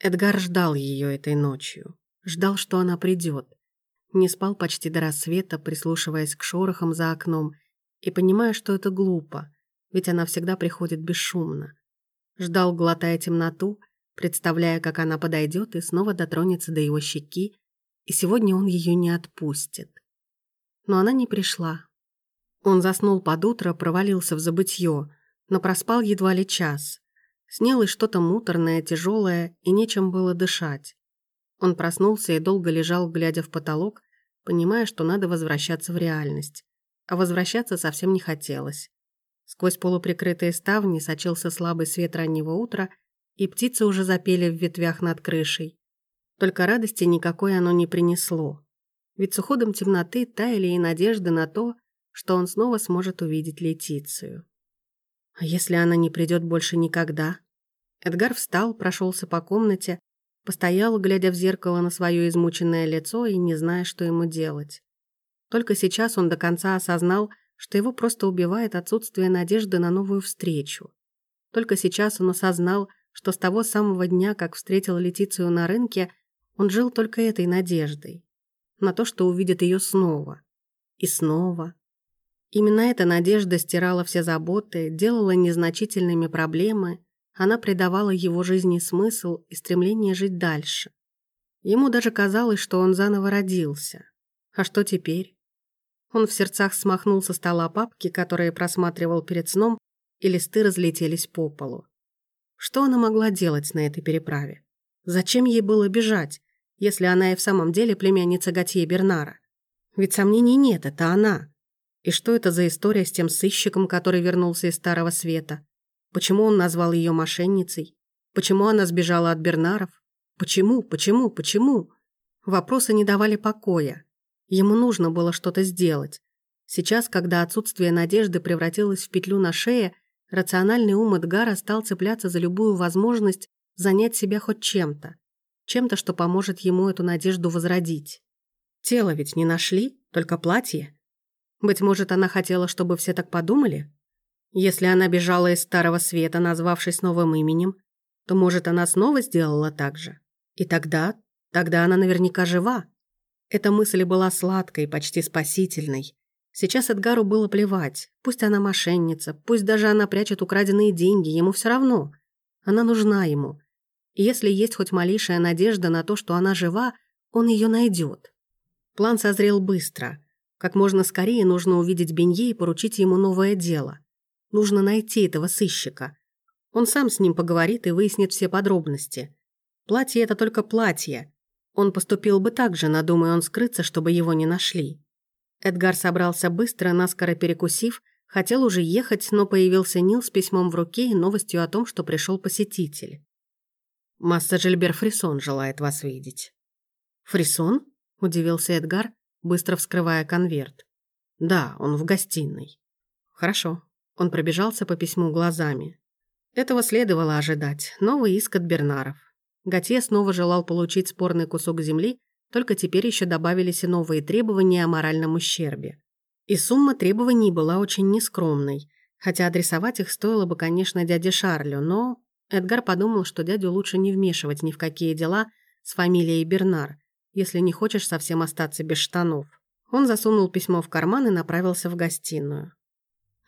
Эдгар ждал ее этой ночью. Ждал, что она придет. Не спал почти до рассвета, прислушиваясь к шорохам за окном и понимая, что это глупо, ведь она всегда приходит бесшумно. Ждал, глотая темноту, представляя, как она подойдет и снова дотронется до его щеки, и сегодня он ее не отпустит. Но она не пришла. Он заснул под утро, провалился в забытье, но проспал едва ли час. Снилось что-то муторное, тяжелое, и нечем было дышать. Он проснулся и долго лежал, глядя в потолок, понимая, что надо возвращаться в реальность. А возвращаться совсем не хотелось. Сквозь полуприкрытые ставни сочился слабый свет раннего утра, и птицы уже запели в ветвях над крышей. Только радости никакой оно не принесло. Ведь с уходом темноты таяли и надежды на то, что он снова сможет увидеть Летицию. А если она не придет больше никогда? Эдгар встал, прошелся по комнате, постоял, глядя в зеркало на свое измученное лицо и не зная, что ему делать. Только сейчас он до конца осознал, что его просто убивает отсутствие надежды на новую встречу. Только сейчас он осознал, что с того самого дня, как встретил Летицию на рынке, он жил только этой надеждой. На то, что увидит ее снова. И снова. Именно эта надежда стирала все заботы, делала незначительными проблемы, она придавала его жизни смысл и стремление жить дальше. Ему даже казалось, что он заново родился. А что теперь? Он в сердцах смахнул со стола папки, которые просматривал перед сном, и листы разлетелись по полу. Что она могла делать на этой переправе? Зачем ей было бежать, если она и в самом деле племянница Готье Бернара? Ведь сомнений нет, это она. И что это за история с тем сыщиком, который вернулся из Старого Света? Почему он назвал ее мошенницей? Почему она сбежала от Бернаров? Почему, почему, почему? Вопросы не давали покоя. Ему нужно было что-то сделать. Сейчас, когда отсутствие надежды превратилось в петлю на шее, рациональный ум Эдгара стал цепляться за любую возможность занять себя хоть чем-то. Чем-то, что поможет ему эту надежду возродить. Тело ведь не нашли, только платье. Быть может, она хотела, чтобы все так подумали? Если она бежала из Старого Света, назвавшись новым именем, то, может, она снова сделала так же? И тогда, тогда она наверняка жива. Эта мысль была сладкой, почти спасительной. Сейчас Эдгару было плевать. Пусть она мошенница, пусть даже она прячет украденные деньги, ему все равно. Она нужна ему. И если есть хоть малейшая надежда на то, что она жива, он ее найдет. План созрел быстро. Как можно скорее нужно увидеть Бенье и поручить ему новое дело. Нужно найти этого сыщика. Он сам с ним поговорит и выяснит все подробности. Платье — это только платье. Он поступил бы так же, надумая он скрыться, чтобы его не нашли. Эдгар собрался быстро, наскоро перекусив, хотел уже ехать, но появился Нил с письмом в руке и новостью о том, что пришел посетитель. «Масса Жильбер Фрисон желает вас видеть». «Фрисон?» – удивился Эдгар, быстро вскрывая конверт. «Да, он в гостиной». «Хорошо». Он пробежался по письму глазами. Этого следовало ожидать. Новый иск от Бернаров. Готье снова желал получить спорный кусок земли, только теперь еще добавились и новые требования о моральном ущербе. И сумма требований была очень нескромной, хотя адресовать их стоило бы, конечно, дяде Шарлю, но Эдгар подумал, что дядю лучше не вмешивать ни в какие дела с фамилией Бернар, если не хочешь совсем остаться без штанов. Он засунул письмо в карман и направился в гостиную.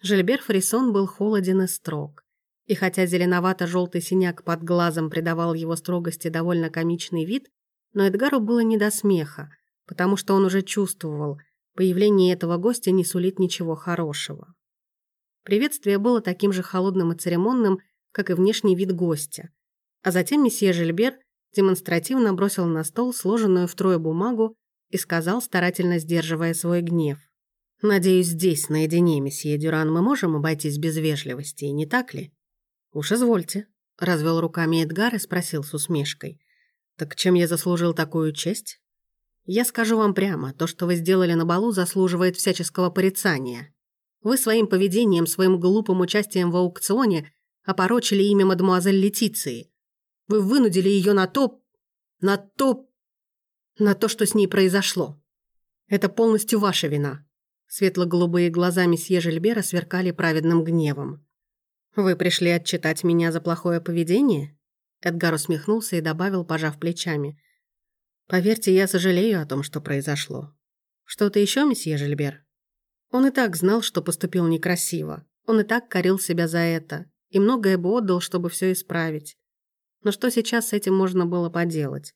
Жильбер Фрисон был холоден и строг. И хотя зеленовато-желтый синяк под глазом придавал его строгости довольно комичный вид, но Эдгару было не до смеха, потому что он уже чувствовал, появление этого гостя не сулит ничего хорошего. Приветствие было таким же холодным и церемонным, как и внешний вид гостя. А затем месье Жильбер демонстративно бросил на стол сложенную втрое бумагу и сказал, старательно сдерживая свой гнев. «Надеюсь, здесь, наедине, месье Дюран, мы можем обойтись без вежливости, не так ли?» «Уж извольте», — развел руками Эдгар и спросил с усмешкой. «Так чем я заслужил такую честь?» «Я скажу вам прямо, то, что вы сделали на балу, заслуживает всяческого порицания. Вы своим поведением, своим глупым участием в аукционе опорочили имя мадемуазель Летиции. Вы вынудили ее на то... на то... на то, что с ней произошло. Это полностью ваша вина». Светло-голубые глаза месье Жильбера сверкали праведным гневом. «Вы пришли отчитать меня за плохое поведение? Эдгар усмехнулся и добавил, пожав плечами. «Поверьте, я сожалею о том, что произошло. Что-то еще, месье Жильбер?» Он и так знал, что поступил некрасиво. Он и так корил себя за это. И многое бы отдал, чтобы все исправить. Но что сейчас с этим можно было поделать?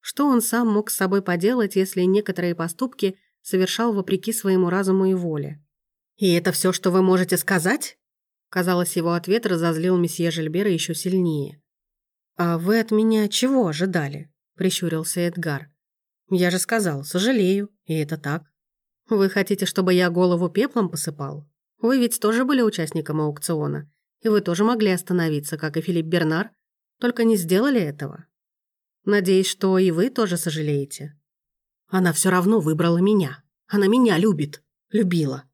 Что он сам мог с собой поделать, если некоторые поступки совершал вопреки своему разуму и воле? «И это все, что вы можете сказать?» Казалось, его ответ разозлил месье Жильбера еще сильнее. «А вы от меня чего ожидали?» – прищурился Эдгар. «Я же сказал, сожалею, и это так. Вы хотите, чтобы я голову пеплом посыпал? Вы ведь тоже были участником аукциона, и вы тоже могли остановиться, как и Филипп Бернар, только не сделали этого. Надеюсь, что и вы тоже сожалеете. Она все равно выбрала меня. Она меня любит. Любила.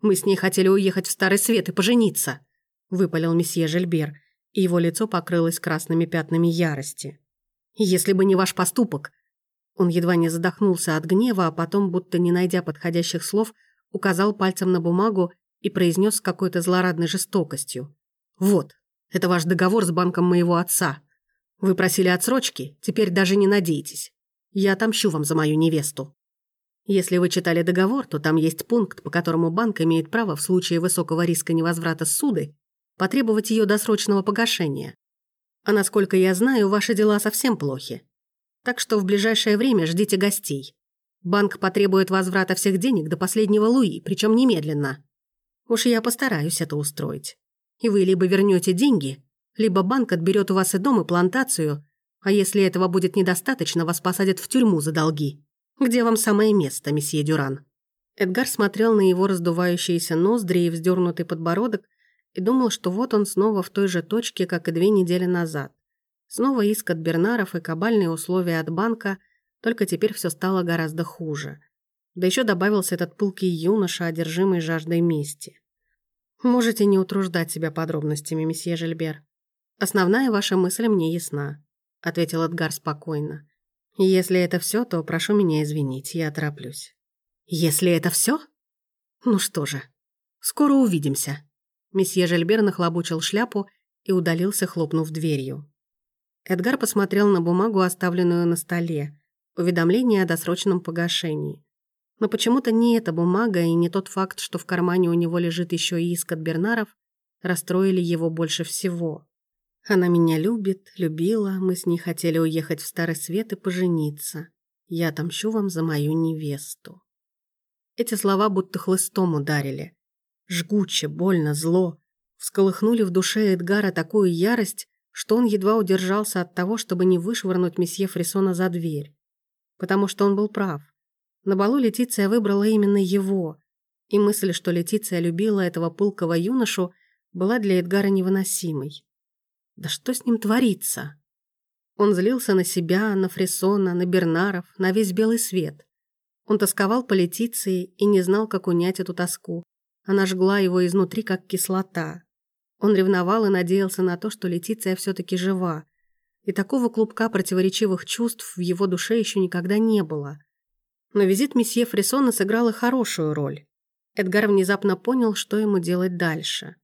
Мы с ней хотели уехать в Старый Свет и пожениться», — выпалил месье Жильбер, и его лицо покрылось красными пятнами ярости. «Если бы не ваш поступок...» Он едва не задохнулся от гнева, а потом, будто не найдя подходящих слов, указал пальцем на бумагу и произнес с какой-то злорадной жестокостью. «Вот, это ваш договор с банком моего отца. Вы просили отсрочки, теперь даже не надейтесь. Я отомщу вам за мою невесту». Если вы читали договор, то там есть пункт, по которому банк имеет право в случае высокого риска невозврата суды потребовать ее досрочного погашения. А насколько я знаю, ваши дела совсем плохи. Так что в ближайшее время ждите гостей. Банк потребует возврата всех денег до последнего луи, причем немедленно. Уж я постараюсь это устроить. И вы либо вернете деньги, либо банк отберет у вас и дом, и плантацию, а если этого будет недостаточно, вас посадят в тюрьму за долги. «Где вам самое место, месье Дюран?» Эдгар смотрел на его раздувающиеся ноздри и вздернутый подбородок и думал, что вот он снова в той же точке, как и две недели назад. Снова иск от Бернаров и кабальные условия от банка, только теперь все стало гораздо хуже. Да еще добавился этот пылкий юноша, одержимый жаждой мести. «Можете не утруждать себя подробностями, месье Жильбер. Основная ваша мысль мне ясна», — ответил Эдгар спокойно. Если это все, то прошу меня извинить, я тороплюсь. Если это все? Ну что же, скоро увидимся. Месье Жильбер нахлобучил шляпу и удалился, хлопнув дверью. Эдгар посмотрел на бумагу, оставленную на столе, уведомление о досрочном погашении. Но почему-то не эта бумага и не тот факт, что в кармане у него лежит еще и иск от Бернаров, расстроили его больше всего. Она меня любит, любила, мы с ней хотели уехать в Старый Свет и пожениться. Я отомщу вам за мою невесту. Эти слова будто хлыстом ударили. Жгуче, больно, зло. Всколыхнули в душе Эдгара такую ярость, что он едва удержался от того, чтобы не вышвырнуть месье Фрисона за дверь. Потому что он был прав. На балу Летиция выбрала именно его, и мысль, что Летиция любила этого пылкого юношу, была для Эдгара невыносимой. Да что с ним творится? Он злился на себя, на Фрисона, на Бернаров, на весь белый свет. Он тосковал по Летиции и не знал, как унять эту тоску. Она жгла его изнутри, как кислота. Он ревновал и надеялся на то, что Летиция все-таки жива. И такого клубка противоречивых чувств в его душе еще никогда не было. Но визит месье Фрисона и хорошую роль. Эдгар внезапно понял, что ему делать дальше.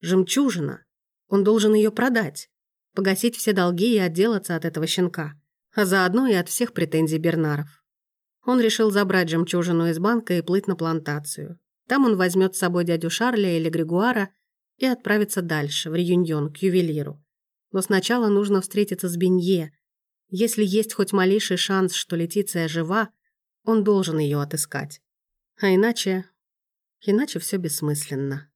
Жемчужина, он должен ее продать, погасить все долги и отделаться от этого щенка, а заодно и от всех претензий Бернаров. Он решил забрать жемчужину из банка и плыть на плантацию. Там он возьмет с собой дядю Шарля или Григуара и отправится дальше, в Реюньон, к ювелиру. Но сначала нужно встретиться с Бенье. Если есть хоть малейший шанс, что Летиция жива, он должен ее отыскать. А иначе... Иначе все бессмысленно.